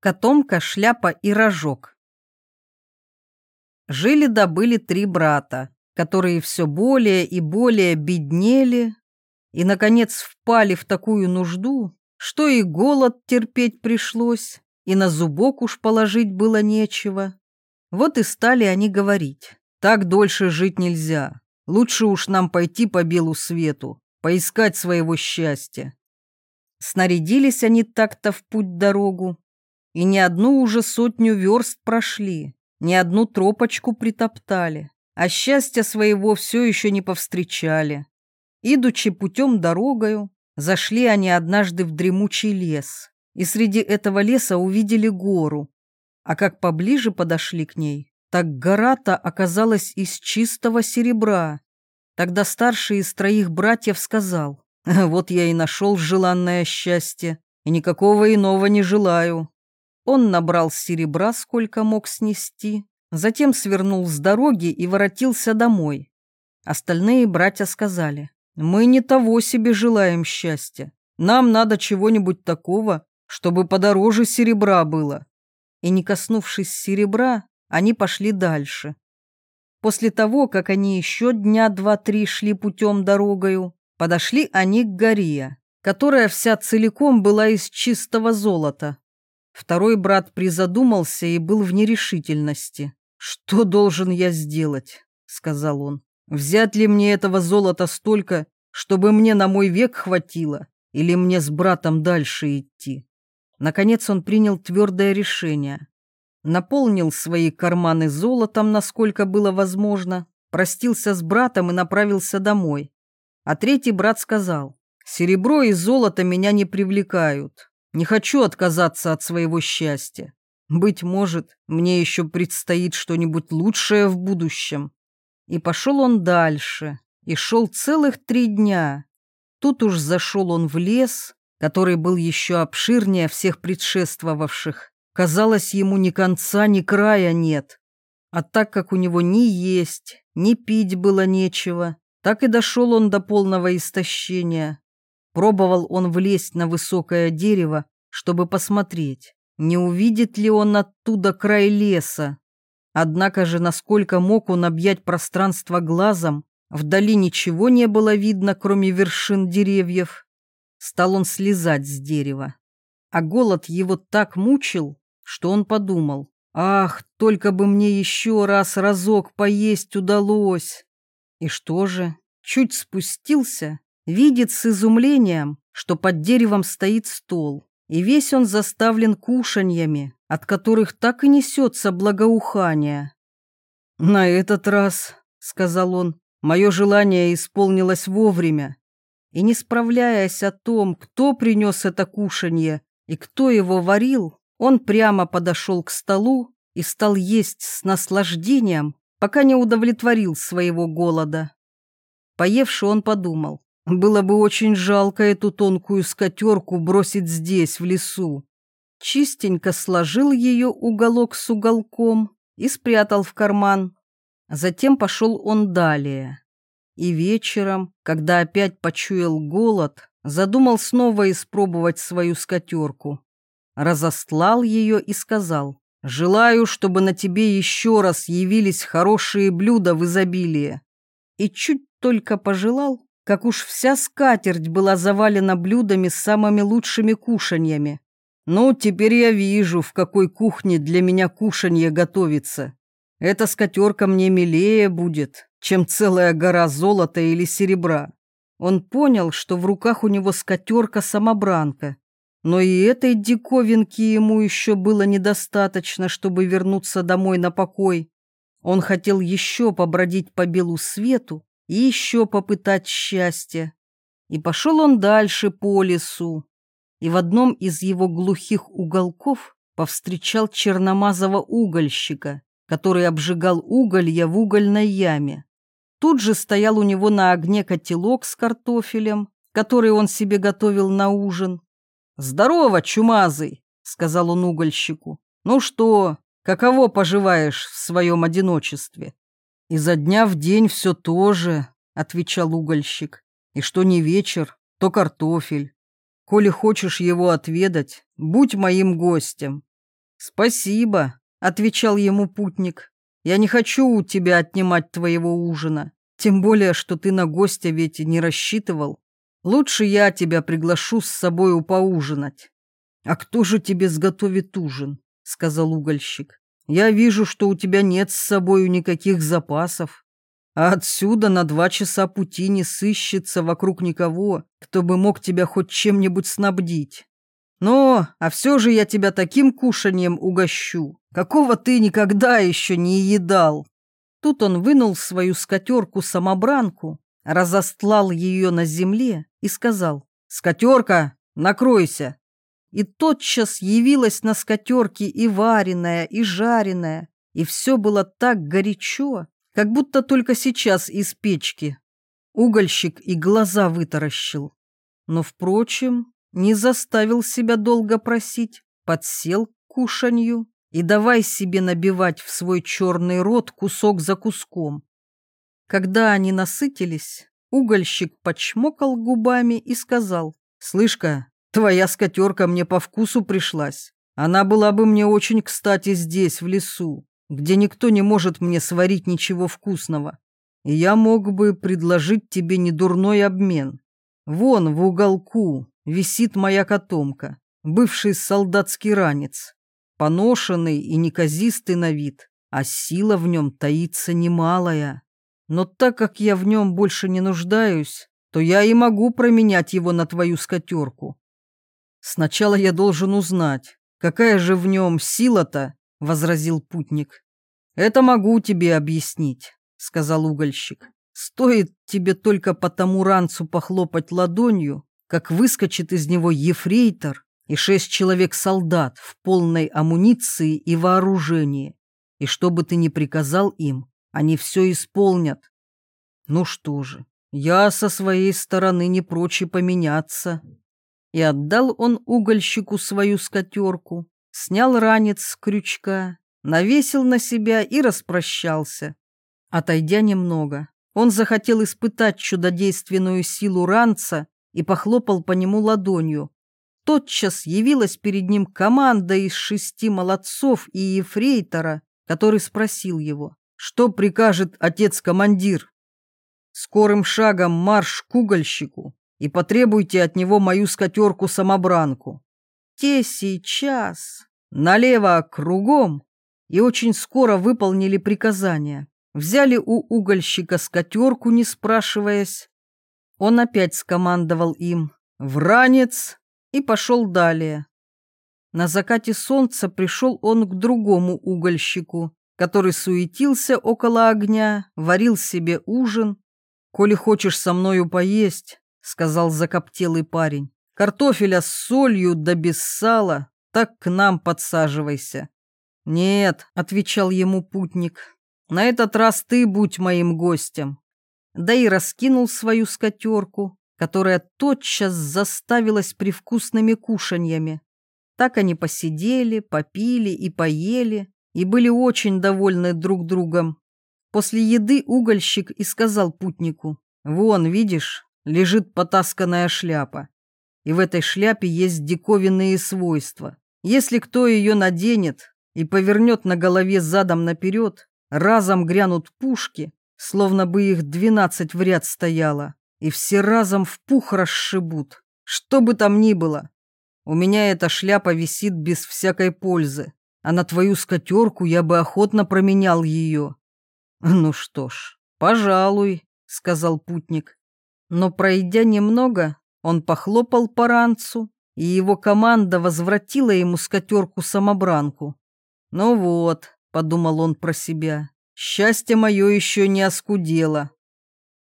Котомка, шляпа и рожок. Жили-добыли три брата, которые все более и более беднели и, наконец, впали в такую нужду, что и голод терпеть пришлось, и на зубок уж положить было нечего. Вот и стали они говорить, так дольше жить нельзя, лучше уж нам пойти по белу свету, поискать своего счастья. Снарядились они так-то в путь-дорогу, и ни одну уже сотню верст прошли, ни одну тропочку притоптали, а счастья своего все еще не повстречали. Идучи путем дорогою, зашли они однажды в дремучий лес, и среди этого леса увидели гору. А как поближе подошли к ней, так гора-то оказалась из чистого серебра. Тогда старший из троих братьев сказал, «Вот я и нашел желанное счастье, и никакого иного не желаю. Он набрал серебра, сколько мог снести, затем свернул с дороги и воротился домой. Остальные братья сказали, «Мы не того себе желаем счастья. Нам надо чего-нибудь такого, чтобы подороже серебра было». И не коснувшись серебра, они пошли дальше. После того, как они еще дня два-три шли путем дорогою, подошли они к горе, которая вся целиком была из чистого золота. Второй брат призадумался и был в нерешительности. «Что должен я сделать?» — сказал он. «Взять ли мне этого золота столько, чтобы мне на мой век хватило, или мне с братом дальше идти?» Наконец он принял твердое решение. Наполнил свои карманы золотом, насколько было возможно, простился с братом и направился домой. А третий брат сказал, «Серебро и золото меня не привлекают. Не хочу отказаться от своего счастья. Быть может, мне еще предстоит что-нибудь лучшее в будущем. И пошел он дальше, и шел целых три дня. Тут уж зашел он в лес, который был еще обширнее всех предшествовавших. Казалось, ему ни конца, ни края нет. А так как у него ни есть, ни пить было нечего, так и дошел он до полного истощения. Пробовал он влезть на высокое дерево, чтобы посмотреть, не увидит ли он оттуда край леса. Однако же, насколько мог он объять пространство глазом, вдали ничего не было видно, кроме вершин деревьев. Стал он слезать с дерева. А голод его так мучил, что он подумал, «Ах, только бы мне еще раз разок поесть удалось!» И что же, чуть спустился видит с изумлением, что под деревом стоит стол, и весь он заставлен кушаньями, от которых так и несется благоухание. «На этот раз», — сказал он, — «мое желание исполнилось вовремя». И не справляясь о том, кто принес это кушанье и кто его варил, он прямо подошел к столу и стал есть с наслаждением, пока не удовлетворил своего голода. Поевший он подумал, было бы очень жалко эту тонкую скатерку бросить здесь, в лесу. Чистенько сложил ее уголок с уголком и спрятал в карман. Затем пошел он далее. И вечером, когда опять почуял голод, задумал снова испробовать свою скатерку. Разостлал ее и сказал, «Желаю, чтобы на тебе еще раз явились хорошие блюда в изобилии». И чуть только пожелал, как уж вся скатерть была завалена блюдами с самыми лучшими кушаньями. Ну, теперь я вижу, в какой кухне для меня кушанье готовится. Эта скатерка мне милее будет, чем целая гора золота или серебра. Он понял, что в руках у него скатерка-самобранка. Но и этой диковинки ему еще было недостаточно, чтобы вернуться домой на покой. Он хотел еще побродить по белу свету, и еще попытать счастье. И пошел он дальше по лесу, и в одном из его глухих уголков повстречал черномазого угольщика, который обжигал уголья в угольной яме. Тут же стоял у него на огне котелок с картофелем, который он себе готовил на ужин. «Здорово, чумазый!» — сказал он угольщику. «Ну что, каково поживаешь в своем одиночестве?» «Изо дня в день все то же», — отвечал угольщик. «И что не вечер, то картофель. Коли хочешь его отведать, будь моим гостем». «Спасибо», — отвечал ему путник. «Я не хочу у тебя отнимать твоего ужина, тем более, что ты на гостя ведь не рассчитывал. Лучше я тебя приглашу с собою поужинать». «А кто же тебе сготовит ужин?» — сказал угольщик. «Я вижу, что у тебя нет с собою никаких запасов, а отсюда на два часа пути не сыщется вокруг никого, кто бы мог тебя хоть чем-нибудь снабдить. Но, а все же я тебя таким кушанием угощу, какого ты никогда еще не едал». Тут он вынул свою скатерку-самобранку, разостлал ее на земле и сказал «Скатерка, накройся!» И тотчас явилась на скатерке и вареная, и жареная, и все было так горячо, как будто только сейчас из печки. Угольщик и глаза вытаращил. Но, впрочем, не заставил себя долго просить, подсел к кушанью и давай себе набивать в свой черный рот кусок за куском. Когда они насытились, угольщик почмокал губами и сказал, «Слышь-ка, твоя скотерка мне по вкусу пришлась. Она была бы мне очень кстати здесь, в лесу, где никто не может мне сварить ничего вкусного. И я мог бы предложить тебе недурной обмен. Вон в уголку висит моя котомка, бывший солдатский ранец, поношенный и неказистый на вид, а сила в нем таится немалая. Но так как я в нем больше не нуждаюсь, то я и могу променять его на твою скотерку. Сначала я должен узнать, какая же в нем сила-то, — возразил путник. «Это могу тебе объяснить», — сказал угольщик. «Стоит тебе только по тому ранцу похлопать ладонью, как выскочит из него ефрейтор и шесть человек-солдат в полной амуниции и вооружении. И что бы ты ни приказал им, они все исполнят. Ну что же, я со своей стороны не прочь поменяться. И отдал он угольщику свою скотерку, снял ранец с крючка, навесил на себя и распрощался. Отойдя немного, он захотел испытать чудодейственную силу ранца и похлопал по нему ладонью. Тотчас явилась перед ним команда из шести молодцов и ефрейтора, который спросил его, что прикажет отец-командир. Скорым шагом марш к угольщику и потребуйте от него мою скотерку-самобранку. Те сейчас налево кругом и очень скоро выполнили приказание. Взяли у угольщика скотерку, не спрашиваясь, он опять скомандовал им «Вранец!» и пошел далее. На закате солнца пришел он к другому угольщику, который суетился около огня, варил себе ужин. «Коли хочешь со мною поесть», — сказал закоптелый парень, — «картофеля с солью да без сала, так к нам подсаживайся». «Нет», — отвечал ему путник, — «на этот раз ты будь моим гостем да и раскинул свою скатерку, которая тотчас заставилась привкусными кушаньями. Так они посидели, попили и поели, и были очень довольны друг другом. После еды угольщик и сказал путнику, «Вон, видишь, лежит потасканная шляпа, и в этой шляпе есть диковинные свойства. Если кто ее наденет и повернет на голове задом наперед, разом грянут пушки, словно бы их двенадцать в ряд стояло, и все разом в пух расшибут, что бы там ни было. У меня эта шляпа висит без всякой пользы, а на твою скотерку я бы охотно променял ее. Ну что ж, пожалуй, сказал путник. Но пройдя немного, он похлопал по ранцу, и его команда возвратила ему скотерку-самобранку. «Ну вот», — подумал он про себя, Счастье мое еще не оскудело.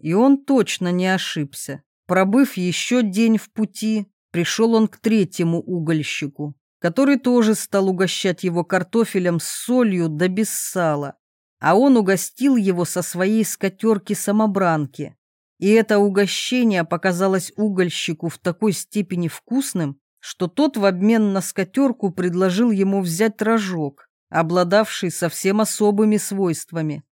И он точно не ошибся. Пробыв еще день в пути, пришел он к третьему угольщику, который тоже стал угощать его картофелем с солью да без сала. А он угостил его со своей скатерки-самобранки. И это угощение показалось угольщику в такой степени вкусным, что тот в обмен на скатерку предложил ему взять рожок обладавший совсем особыми свойствами.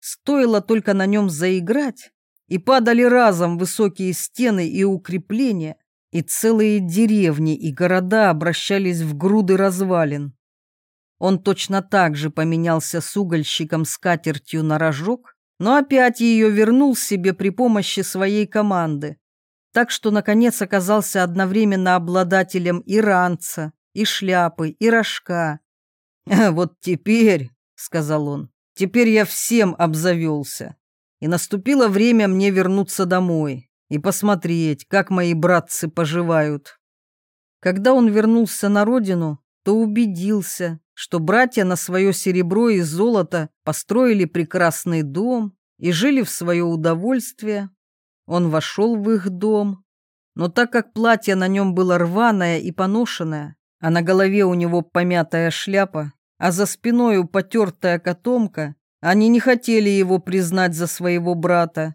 Стоило только на нем заиграть, и падали разом высокие стены и укрепления, и целые деревни и города обращались в груды развалин. Он точно так же поменялся с угольщиком скатертью на рожок, но опять ее вернул себе при помощи своей команды. Так что, наконец, оказался одновременно обладателем и ранца, и шляпы, и рожка. «Вот теперь», — сказал он, — «теперь я всем обзавелся. И наступило время мне вернуться домой и посмотреть, как мои братцы поживают». Когда он вернулся на родину, то убедился, что братья на свое серебро и золото построили прекрасный дом и жили в свое удовольствие. Он вошел в их дом, но так как платье на нем было рваное и поношенное, а на голове у него помятая шляпа, а за спиною потертая котомка, они не хотели его признать за своего брата.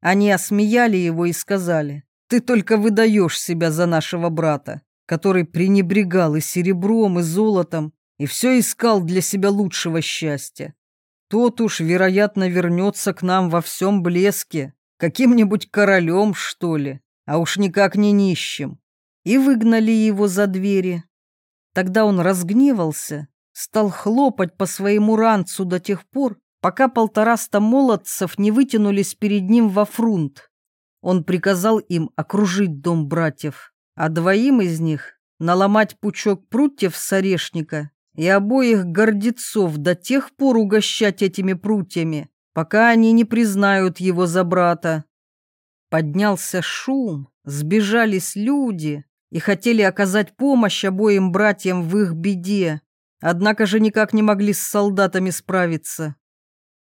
Они осмеяли его и сказали, «Ты только выдаешь себя за нашего брата который пренебрегал и серебром, и золотом, и все искал для себя лучшего счастья. Тот уж, вероятно, вернется к нам во всем блеске, каким-нибудь королем, что ли, а уж никак не нищим. И выгнали его за двери. Тогда он разгневался, стал хлопать по своему ранцу до тех пор, пока полтораста молодцев не вытянулись перед ним во фрунт. Он приказал им окружить дом братьев а двоим из них наломать пучок прутьев с орешника и обоих гордецов до тех пор угощать этими прутьями, пока они не признают его за брата. Поднялся шум, сбежались люди и хотели оказать помощь обоим братьям в их беде, однако же никак не могли с солдатами справиться.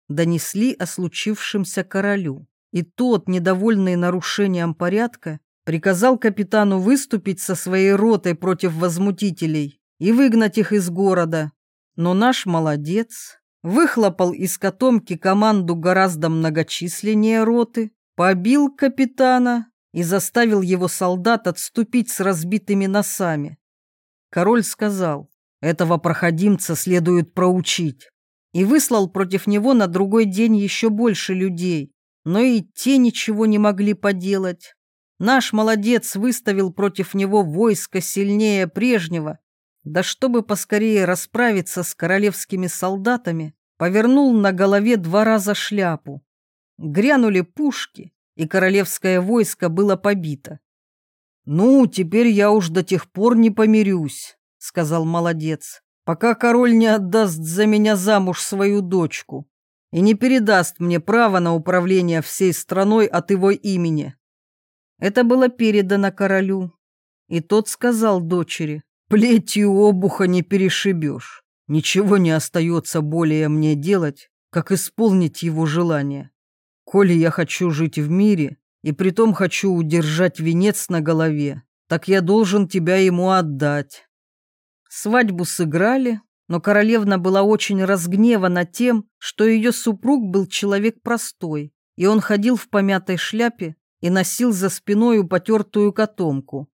Донесли о случившемся королю, и тот, недовольный нарушением порядка, приказал капитану выступить со своей ротой против возмутителей и выгнать их из города. Но наш молодец выхлопал из котомки команду гораздо многочисленнее роты, побил капитана и заставил его солдат отступить с разбитыми носами. Король сказал, этого проходимца следует проучить, и выслал против него на другой день еще больше людей, но и те ничего не могли поделать. Наш молодец выставил против него войско сильнее прежнего, да чтобы поскорее расправиться с королевскими солдатами, повернул на голове два раза шляпу. Грянули пушки, и королевское войско было побито. «Ну, теперь я уж до тех пор не помирюсь», — сказал молодец, «пока король не отдаст за меня замуж свою дочку и не передаст мне право на управление всей страной от его имени». Это было передано королю. И тот сказал дочери, «Плетью обуха не перешибешь. Ничего не остается более мне делать, как исполнить его желание. Коли я хочу жить в мире, и притом хочу удержать венец на голове, так я должен тебя ему отдать». Свадьбу сыграли, но королевна была очень разгневана тем, что ее супруг был человек простой, и он ходил в помятой шляпе и носил за спиною потертую котомку.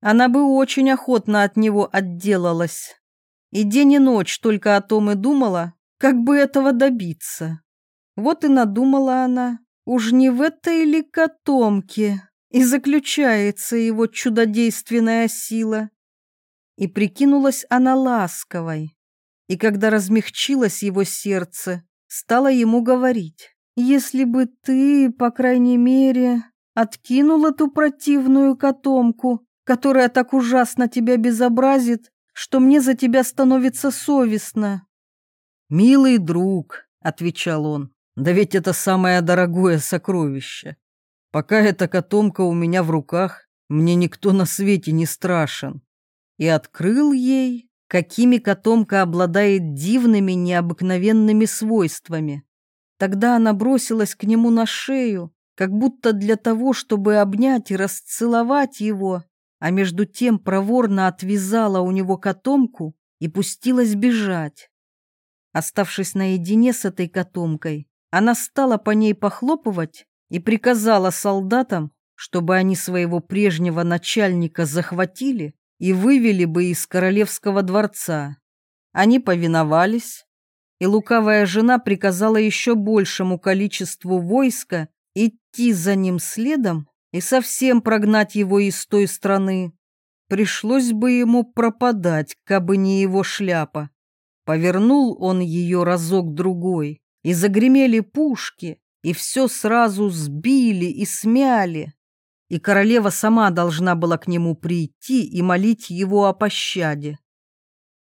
Она бы очень охотно от него отделалась. И день и ночь только о том и думала, как бы этого добиться. Вот и надумала она, уж не в этой ли котомке и заключается его чудодейственная сила. И прикинулась она ласковой, и когда размягчилось его сердце, стала ему говорить, «Если бы ты, по крайней мере, откинул эту противную котомку, которая так ужасно тебя безобразит, что мне за тебя становится совестно. «Милый друг», — отвечал он, — «да ведь это самое дорогое сокровище. Пока эта котомка у меня в руках, мне никто на свете не страшен». И открыл ей, какими котомка обладает дивными необыкновенными свойствами. Тогда она бросилась к нему на шею, как будто для того, чтобы обнять и расцеловать его, а между тем проворно отвязала у него котомку и пустилась бежать. Оставшись наедине с этой котомкой, она стала по ней похлопывать и приказала солдатам, чтобы они своего прежнего начальника захватили и вывели бы из королевского дворца. Они повиновались, и лукавая жена приказала еще большему количеству войска идти за ним следом и совсем прогнать его из той страны. Пришлось бы ему пропадать, кабы не его шляпа. Повернул он ее разок-другой, и загремели пушки, и все сразу сбили и смяли. И королева сама должна была к нему прийти и молить его о пощаде.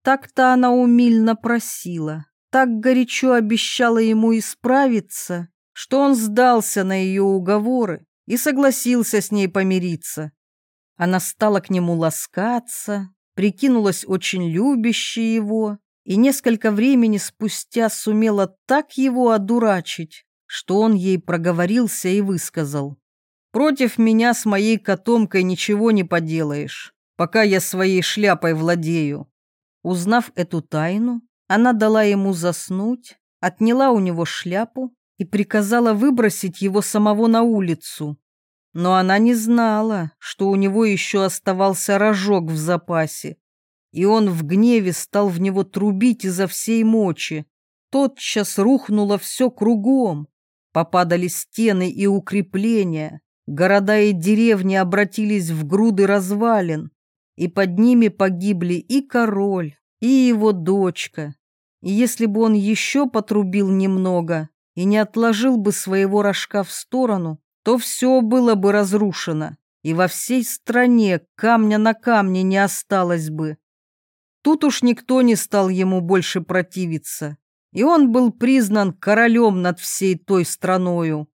Так-то она умильно просила, так горячо обещала ему исправиться, что он сдался на ее уговоры и согласился с ней помириться. Она стала к нему ласкаться, прикинулась очень любящей его и несколько времени спустя сумела так его одурачить, что он ей проговорился и высказал. «Против меня с моей котомкой ничего не поделаешь, пока я своей шляпой владею». Узнав эту тайну, она дала ему заснуть, отняла у него шляпу и приказала выбросить его самого на улицу. Но она не знала, что у него еще оставался рожок в запасе, и он в гневе стал в него трубить изо всей мочи. Тотчас рухнуло все кругом, попадали стены и укрепления, города и деревни обратились в груды развалин, и под ними погибли и король, и его дочка. И если бы он еще потрубил немного и не отложил бы своего рожка в сторону, то все было бы разрушено, и во всей стране камня на камне не осталось бы. Тут уж никто не стал ему больше противиться, и он был признан королем над всей той страною.